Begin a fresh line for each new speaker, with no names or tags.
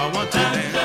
I want to dance.